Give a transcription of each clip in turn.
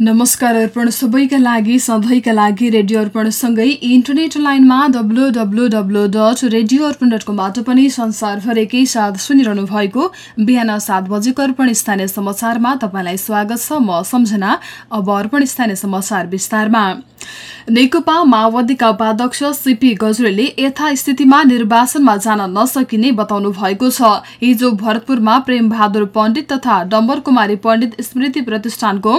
नमस्कार अर्पण सबैका लागि सधैँका लागि रेडियो अर्पणसँगै इन्टरनेट लाइनमा W W W dot radio Arpan dot कमबाट पनि संसारभरिकै साथ सुनिरहनु भएको बिहान सात बजेको अर्पण स्थानीय समाचारमा तपाईँलाई स्वागत छ म सम्झना अब अर्पण स्थानीय समाचार विस्तारमा। नेकपा माओवादीका उपाध्यक्ष सीपी गजुरेलले यथास्थितिमा निर्वाचनमा जान नसकिने बताउनु भएको छ। हिजो भरतपुरमा प्रेम बहादुर पण्डित तथा डम्बर कुमारी पण्डित स्मृति प्रतिष्ठानको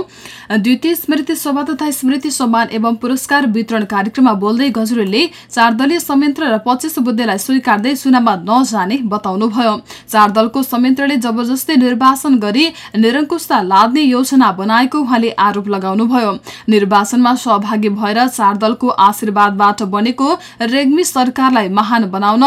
द्वितीय स्मृति सभा तथा स्मृति सम्मान एवं पुरस्कार वितरण कार्यक्रममा बोल्दै गजुरेलले चार दलीय संयन्त्र र पच्चिस बुद्धेलाई स्वीकार्दै चुनावमा नजाने बताउनुभयो। चार दलको संयन्त्रले जबरजस्ती निर्वाचन गरी निरङ्कुशता लाद्ने योजना बनाएको उहाँले आरोप लगाउनुभयो। निर्वाचनमा सहभागी भएर चार दलको आशीर्वादबाट बनेको रेग्मी सरकारलाई महान बनाउन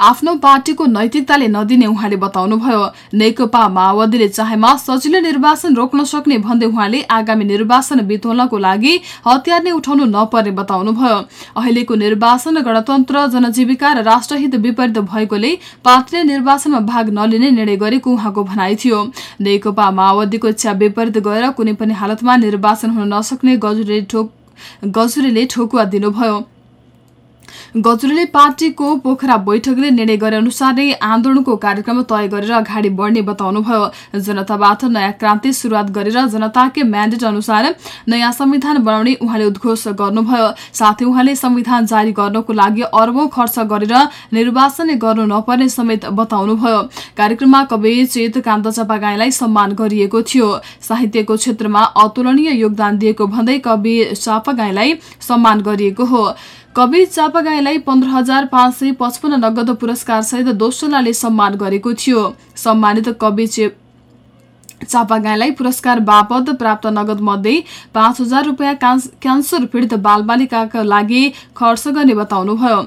आफ्नो पार्टीको नैतिकताले नदिने उहाँले बताउनुभयो। नेकपा माओवादीले चाहेमा सजिलो निर्वाचन रोक्न सक्ने भन्दै उहाँले आगामी निर्वाचन बितोल्नको लागि हतियार नै उठाउनु नपर्ने बताउनुभयो। अहिलेको निर्वाचन गणतन्त्र जनजीविका र राष्ट्रहित विपरीत भएकोले पार्टीले निर्वाचनमा भाग नलिने निर्णय गरेको उहाँको भनाइ थियो। नेकपा माओवादीको इच्छा विपरीत गएर कुनै पनि हालतमा निर्वाचन हुन नसक्ने गजुरेले ठोकुवा दिनुभयो। गजुरले पार्टीको पोखरा बैठकले निर्णय गरे अनुसार नै आन्दोलनको कार्यक्रम तय गरेर अगाडि बढ्ने बताउनुभयो। जनताबाट नयाँ क्रान्ति शुरूआत गरेर जनताकै म्यान्डेट अनुसार नयाँ संविधान बनाउने उहाँले उद्घोष गर्नुभयो। साथै उहाँले संविधान जारी गर्नको लागि अरबौं खर्च गरेर निर्वाचन गर्नु नपर्ने समेत बताउनुभयो। कार्यक्रममा कवि चेत कान्त चापागाईलाई सम्मान गरिएको थियो। साहित्यको क्षेत्रमा अतुलनीय योगदान दिएको भन्दै कवि चापागाईलाई सम्मान गरिएको हो। कवि चापागाईलाई पन्ध्र हजार पाँच सय पचपन्न नगद पुरस्कार सहित दोस्रोलाले सम्मान गरेको थियो। सम्मानित कवि चापागाईलाई पुरस्कार बापत प्राप्त नगद मध्ये पाँच हजार रुपियाँ क्यान्सर पीडित बालबालिकाका लागि खर्च गर्ने बताउनुभयो।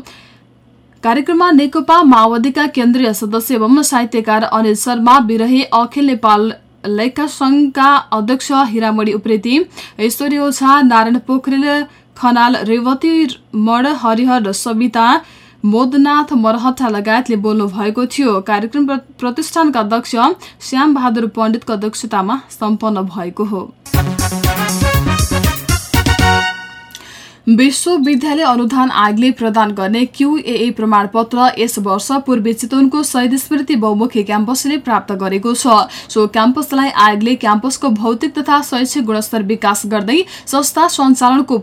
कार्यक्रममा नेकपा माओवादीका केन्द्रीय सदस्य एवं साहित्यकार अनिल शर्मा विरहे अखिल नेपाल लेखा संघका अध्यक्ष हिरामणी उप्रेती ऐश्वर्य ओझा नारायण पोखरेल खनाल रेवती मड हरिहर सविता मोदनाथ मरहटा लगायतले बोल्नु भएको थियो। कार्यक्रम प्रतिष्ठानका अध्यक्ष श्याम बहादुर पण्डितको अध्यक्षतामा सम्पन्न भएको हो। विश्वविद्यालय अनुदान आयोगले प्रदान गर्ने क्यूए प्रमाणपत्र यस वर्ष पूर्वी चितवनको शहीद स्मृति बहुमुखी क्याम्पसले प्राप्त गरेको छ। सो क्याम्पसलाई आयोगले क्याम्पसको भौतिक तथा शैक्षिक गुणस्तर विकास गर्दै संस्था सञ्चालनको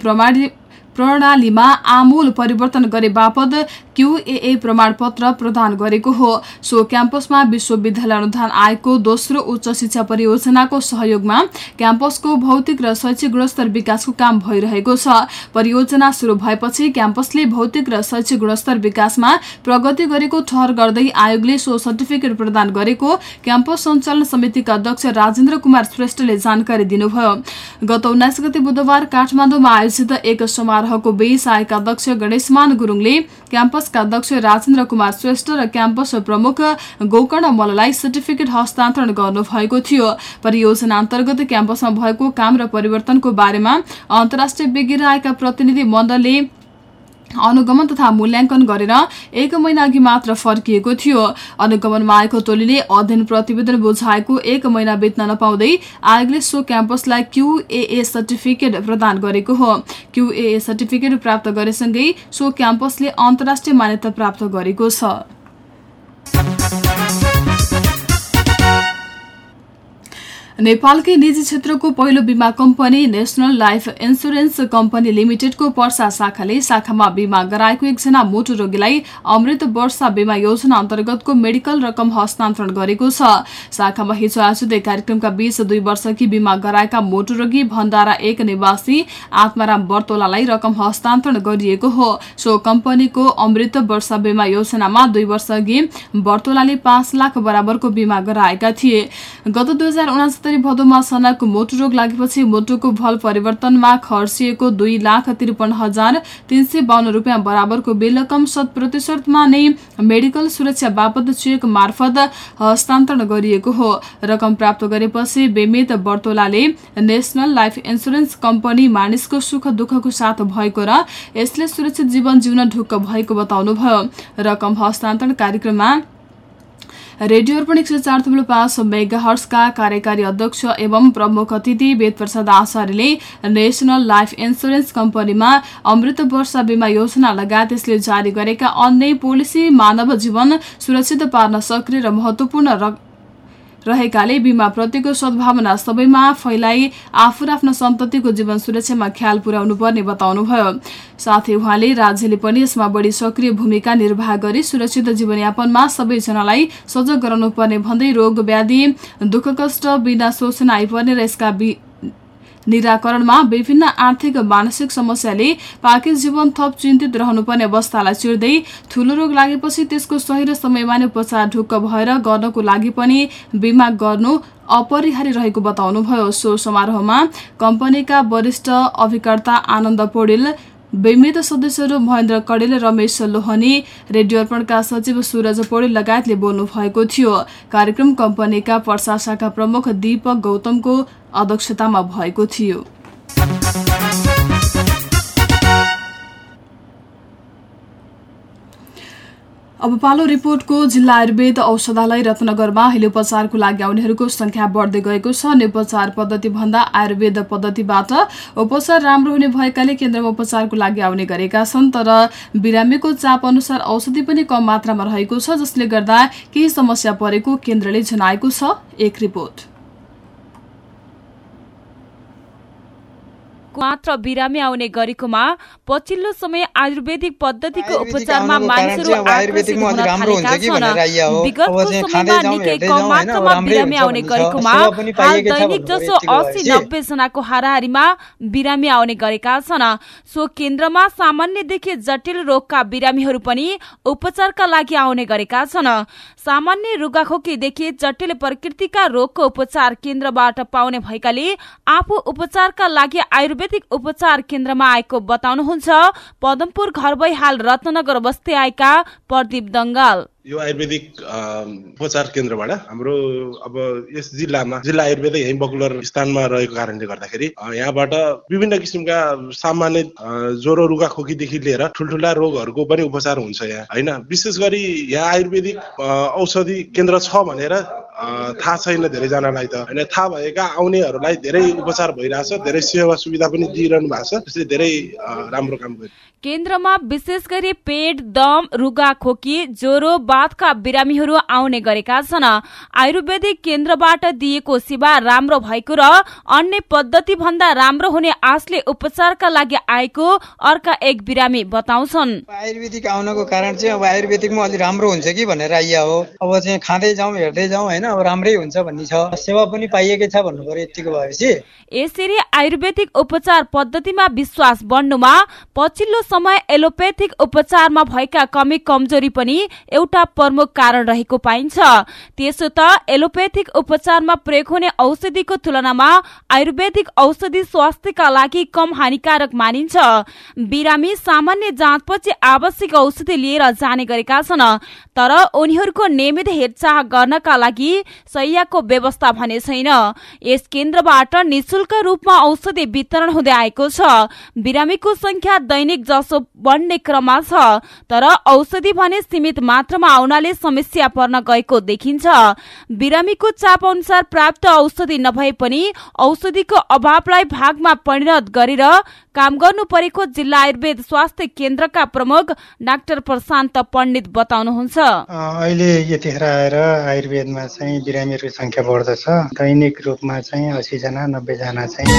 प्रणालीमा आमूल परिवर्तन गरे बापत क्यूए प्रमाणपत्र प्रदान गरेको हो। सो क्याम्पसमा विश्वविद्यालय अनुदान आयोगको दोस्रो उच्च शिक्षा परियोजनाको सहयोगमा क्याम्पसको भौतिक र शैक्षिक गुणस्तर विकासको काम भइरहेको छ। परियोजना शुरू भएपछि क्याम्पसले भौतिक र शैक्षिक गुणस्तर विकासमा प्रगति गरेको ठहर गर्दै आयोगले सो सर्टिफिकेट प्रदान गरेको क्याम्पस सञ्चालन समितिका अध्यक्ष राजेन्द्र कुमार श्रेष्ठले जानकारी दिनुभयो। गत उन्नाइस गते बुधबार काठमाडौँमा आयोजित एक समारोहको बीच आएका अध्यक्ष गणेशमान गुरुङले क्याम्पस क्याम्पसका अध्यक्ष राजेन्द्र कुमार श्रेष्ठ र क्याम्पस प्रमुख गोकर्ण मल्ललाई सर्टिफिकेट हस्तान्तरण गर्नुभएको थियो। परियोजना अन्तर्गत क्याम्पसमा भएको काम र परिवर्तनको बारेमा अन्तर्राष्ट्रिय विज्ञ आएका प्रतिनिधि मण्डलले अनुगमन तथा मूल्याङ्कन गरेर एक महिना अघि मात्र फर्किएको थियो। अनुगमनमा आएको टोलीले अध्ययन प्रतिवेदन बुझाएको एक महिना बित्न नपाउँदै आयोगले सो क्याम्पसलाई क्यूए सर्टिफिकेट प्रदान गरेको हो। क्यूए सर्टिफिकेट प्राप्त गरेसँगै सो क्याम्पसले अन्तर्राष्ट्रिय मान्यता प्राप्त गरेको छ। नेपालकै निजी क्षेत्रको पहिलो बिमा company national life insurance company लिमिटेडको Parsa शाखाले शाखामा बिमा गराएको एकजना मोटु रोगीलाई अमृत वर्षा बिमा योजना अन्तर्गतको मेडिकल रकम हस्तान्तरण गरेको छ। शाखामा हिजो आयोजित कार्यक्रमका बीच दुई वर्षकी बिमा गराएका मोटु रोगी भण्डारा एक निवासी आत्माराम बर्तोलालाई रकम हस्तान्तरण गरिएको हो। सो कम्पनीको अमृत वर्षा बिमा योजनामा दुई वर्ष अघि बर्तोलाले पाँच लाख बराबरको बिमा गराएका थिए। गत दुई सत्तरी भदौमा सनाको मोटु रोग लागेपछि मोटुको भल परिवर्तनमा खर्चिएको दुई लाख त्रिपन्न हजार तीन सय बाहन्न रुपियाँ बराबरको बिल रकम शत प्रतिशतमा नै मेडिकल सुरक्षा बापत चेक मार्फत हस्तान्तरण गरिएको हो। रकम प्राप्त गरेपछि बेमित बर्तोलाले नेसनल लाइफ इन्सुरेन्स कम्पनी मानिसको सुख दुःखको साथ भएको र यसले सुरक्षित जीवन जिउन ढुक्क भएको बताउनुभयो। रकम हस्तान्तरण कार्यक्रममा रेडियो अर्पण एक सय चार थुप्रो पाँच मेगा हर्सका कार्यकारी अध्यक्ष एवं प्रमुख अतिथि वेद प्रसाद आचार्यले नेसनल लाइफ इन्सुरेन्स कम्पनीमा अमृत वर्षा बिमा योजना लगायत यसले जारी गरेका अन्य पोलिसी मानव जीवन सुरक्षित पार्न सक्रिय र महत्वपूर्ण रहेकाले बिमा प्रतिको सद्भावना सबैमा फैलाई आफू आफ्नो सन्ततिको जीवन सुरक्षामा ख्याल पुर्याउनु पर्ने बताउनुभयो। साथै उहाँले राज्यले पनि यसमा बढी सक्रिय भूमिका निर्वाह गरी सुरक्षित जीवनयापनमा सबैजनालाई सजग गराउनु पर्ने भन्दै रोग व्याधि दुःख कष्ट बिना शोषण आइपर्ने र यसका निराकरणमा विभिन्न आर्थिक मानसिक समस्याले पाकिस जीवन थप चिन्तित रहनुपर्ने अवस्थालाई चिर्दै ठूलो रोग लागेपछि त्यसको सही र समयमा नै उपचार ढुक्क भएर गर्नको लागि पनि बिमा गर्नु अपरिहार्य रहेको बताउनुभयो। सो समारोहमा कम्पनीका वरिष्ठ अभिकर्ता आनन्द पौडेल बेमित सदस्यहरू महेन्द्र कडेल रमेश लोहनी रेडियो अर्पणका सचिव सूरज पौडेल लगायतले बोल्नु भएको थियो। कार्यक्रम कम्पनीका पर्सा प्रमुख दीपक गौतमको अध्यक्षतामा भएको थियो। अब पालो रिपोर्टको जिल्ला आयुर्वेद औषधालय रत्नगरमा अहिले उपचारको लागि आउनेहरूको संख्या बढ्दै गएको छ। अनि उपचार पद्धतिभन्दा आयुर्वेद पद्धतिबाट उपचार राम्रो हुने भएकाले केन्द्रमा उपचारको लागि आउने गरेका छन् तर बिरामीको चाप अनुसार औषधि पनि कम मात्रामा रहेको छ जसले गर्दा केही समस्या परेको केन्द्रले जनाएको छ। एक रिपोर्ट। मात्र बिरामी आउने गरेकोमा पछिल्लो समय आयुर्वेदिक पद्धतिको उपचारमा मानिसहरू आकर्षित हुन थालेका छन्। विगतको समयमा निकै कम मात्रामा बिरामी आउने गरेकोमा हाल दैनिक जसो अस्सी नब्बे जनाको हाराहारीमा बिरामी आउने गरेका छन्। सो केन्द्रमा सामान्यदेखि जटिल रोगका बिरामीहरू पनि उपचारका लागि आउने गरेका छन्। सामान्य रुगाखोकीदेखि जटिल प्रकृतिका रोगको उपचार केन्द्रबाट पाउने भएकाले आफू उपचारका लागि आयुर्वेदिक उपचार केन्द्रमा आएको बताउनुहुन्छ पदमपुर घर भई हाल रत्नगर बस्दै आएका प्रदीप दङ्गाल। यो आयुर्वेदिक उपचार केन्द्रबाट हाम्रो अब यस जिल्लामा जिल्ला आयुर्वेद यहीँ बकुलर स्थानमा रहेको कारणले गर्दाखेरि यहाँबाट विभिन्न किसिमका सामान्य ज्वरो रुगा खोकीदेखि लिएर ठुल्ठुला रोगहरूको पनि उपचार हुन्छ यहाँ। होइन? विशेष गरी यहाँ आयुर्वेदिक औषधि केन्द्र छ भनेर थाहा छैन धेरैजनालाई त। होइन? थाहा भएका आउनेहरूलाई धेरै उपचार भइरहेछ धेरै सेवा सुविधा पनि दिइरहनु भएको छ त्यसले धेरै राम्रो काम गर्यो। केन्द्रमा विशेष गरी पेट दम रुगा खोकी ज्वरो बाथका बिरामीहरू आउने गरेका छन्। आयुर्वेदिक केन्द्रबाट दिएको सेवा राम्रो भएको र अन्य पद्धति भन्दा राम्रो हुने आशले उपचारका लागि आएको अर्का एक बिरामी बताउँछन्। आयुर्वेदिक आउनको कारण चाहिँ अब आयुर्वेदिकमा अलिक राम्रो हुन्छ कि भनेर आइया हो। अब चाहिँ खाँदै जाउँ हेर्दै जाउँ होइन अब राम्रै हुन्छ भन्ने छ। सेवा पनि पाइएकै छ भन्नु पर्यो यतिको भएपछि। यसरी आयुर्वेदिक उपचार पद्धतिमा विश्वास बढ्नुमा पछिल्लो समय एलोपेथिक उपचारमा भएका कमी कमजोरी पनि एउटा प्रमुख कारण रहेको पाइन्छ। त्यसो त एलोपेथिक उपचारमा प्रयोग हुने औषधिको तुलनामा आयुर्वेदिक औषधि स्वास्थ्यका लागि कम हानिकारक मानिन्छ। बिरामी सामान्य जाँचपछि आवश्यक औषधि लिएर जाने गरेका छन् तर उनीहरूको नियमित हेरचाह गर्नका लागि सैयाको व्यवस्था भने छैन। यस केन्द्रबाट निशुल्क रूपमा औषधि वितरण हुँदै आएको छ। बिरामीको संख्या दैनिक जसो बढ्ने क्रममा छ तर औषधि भने सीमित मात्रामा आउनाले समस्या पर्न गएको देखिन्छ। बिरामीको चाप अनुसार प्राप्त औषधि नभए पनि औषधिको अभावलाई भागमा परिणत गरेर काम गर्नु परेको जिल्ला आयुर्वेद स्वास्थ्य केन्द्रका प्रमुख डाक्टर प्रशान्त पण्डित बताउनुहुन्छ। अहिले यतिखेर आएर आयुर्वेदमा चाहिँ बिरामीहरूको सङ्ख्या बढ्दछ। दैनिक रूपमा चाहिँ असीजना नब्बेजना चाहिँ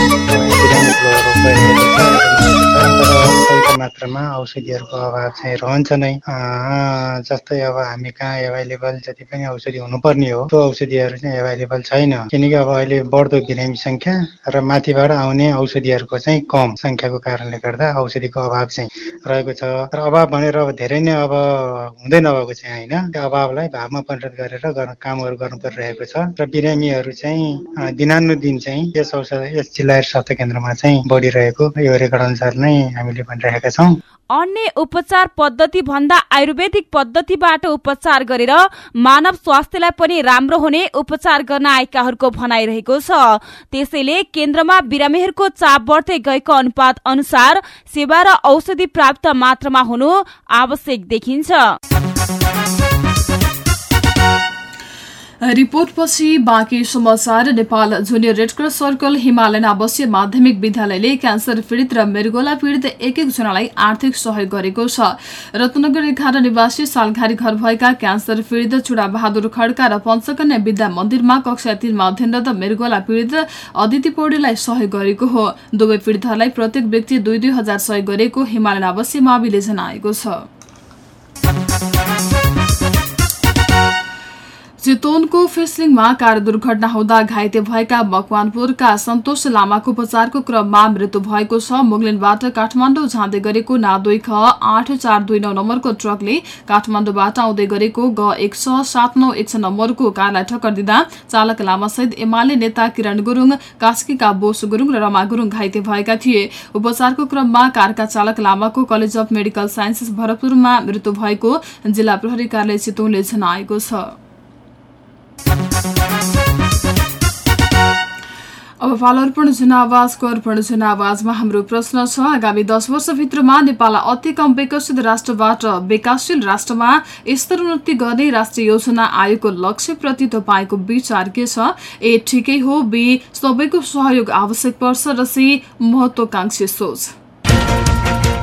मात्रामा औषधिहरूको अभाव चाहिँ रहन्छ नै। जस्तै अब हामी कहाँ एभाइलेबल जति पनि औषधि हुनुपर्ने हो त्यो औषधिहरू चाहिँ एभाइलेबल छैन। किनकि अब अहिले बढ्दो बिरामी सङ्ख्या र माथिबाट आउने औषधिहरूको चाहिँ कम सङ्ख्याको कारणले गर्दा औषधिको अभाव चाहिँ रहेको छ। र अभाव भनेर अब धेरै नै अब हुँदै नभएको चाहिँ होइन। त्यो अभावलाई भावमा परिणत गरेर कामहरू गर्नु परिरहेको छ। र बिरामीहरू चाहिँ दिनानुदिन चाहिँ यस औषध यस जिल्ला स्वास्थ्य केन्द्रमा चाहिँ बढिरहेको यो रेकर्ड अनुसार नै हामीले भनिरहेका छौँ। अन्य उपचार पद्धति भन्दा आयुर्वेदिक पद्धतिबाट उपचार गरेर मानव स्वास्थ्यलाई पनि राम्रो हुने उपचार गर्न आएकाहरूको भनाइरहेको छ। त्यसैले केन्द्रमा बिरामीहरूको चाप बढ्दै गएको अनुपात अनुसार सेवा र औषधि प्राप्त मात्रामा हुनु आवश्यक देखिन्छ। रिपोर्टपछि बाँकी समाचार Nepal junior Red Cross circle Himalayan आवासीय माध्यमिक विद्यालयले क्यान्सर पीडित र मृगोला पीडित एक एकजनालाई आर्थिक सहयोग गरेको छ। रत्नगर एघार निवासी सालघारी घर भएका क्यान्सर पीडित चुडा बहादुर खड्का र पञ्चकन्या विद्या मन्दिरमा कक्षा तीनमा अध्ययनरत मृगोला पीडित अदिति पौडेललाई सहयोग गरेको हो। दुवै पीडितहरूलाई प्रत्येक व्यक्ति दुई दुई हजार सहयोग गरेको हिमालयन आवासीय माविले जनाएको छ। चितवनको फेसलिङमा कार दुर्घटना हुँदा घाइते भएका मकवानपुरका सन्तोष लामाको उपचारको क्रममा मृत्यु भएको छ। मुगलिनबाट काठमाडौँ जाँदै गरेको नादोई ख आठ चार दुई नौ नम्बरको ट्रकले काठमाडौँबाट आउँदै गरेको ग एक छ सात नौ एक छ नम्बरको कारलाई ठक्कर दिँदा चालक लामासहित एमाले नेता किरण गुरूङ कास्कीका बोस गुरूङ र रमा गुरूङ घाइते भएका थिए। उपचारको क्रममा कारका चालक लामाको कलेज अफ मेडिकल साइन्सेस भरतपुरमा मृत्यु भएको जिल्ला प्रहरी कार्यालय चितवनले जनाएको छ। अब पाल अर्पण जनावाजको अर्पण जनावाजमा हाम्रो प्रश्न छ। आगामी दस वर्षभित्रमा नेपाललाई अति कम विकसित राष्ट्रबाट विकासशील राष्ट्रमा स्तरोन्नति गर्ने राष्ट्रिय योजना आयोगको लक्ष्यप्रति तपाईँको विचार के छ? ए ठिकै हो। बी सबैको सहयोग आवश्यक पर्छ र सी महत्वाकांक्षी सोच।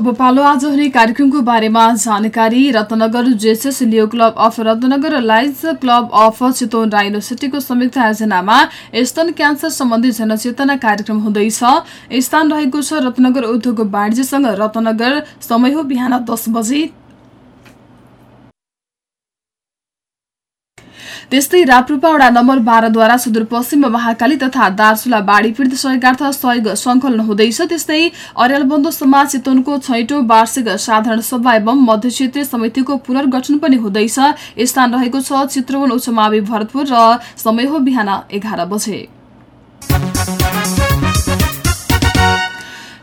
अब पालो आज हुने कार्यक्रमको बारेमा जानकारी Ratnanagar JSS Leo club of Ratnanagar lions club of Chitwan र युनिभर्सिटीको संयुक्त आयोजनामा स्तन क्यान्सर सम्बन्धी जनचेतना कार्यक्रम हुँदैछ। स्थान रहेको छ रत्नगर उद्योग वाणिज्यसँग। रत्नगर समय हो बिहान दस बजे। त्यस्तै राप्रुपा वडा नम्बर बाह्रद्वारा सुदूरपश्चिम महाकाली तथा दार्चुला बाढी पीडित सहयोगार्थ सहयोग सङ्कलन हुँदैछ। त्यस्तै अर्यालबन्धु समाज चितवनको छैटौँ वार्षिक साधारण सभा एवं मध्य क्षेत्रीय समितिको पुनर्गठन पनि हुँदैछ। स्थान रहेको छ चित्रवन उच्च मावि भरतपुर र समय हो बिहान एघार बजे।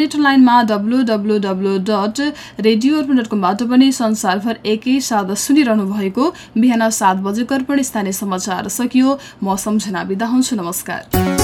इन्टरनेट लाइनमा W W W dot radio Arpan dot कमबाट पनि संसारभर एकैसाथ सुनिरहनु भएको बिहान सात बजेको अर्पण स्थानीय समाचार सकियो। म सम्झना बिदा हुन्छु। नमस्कार।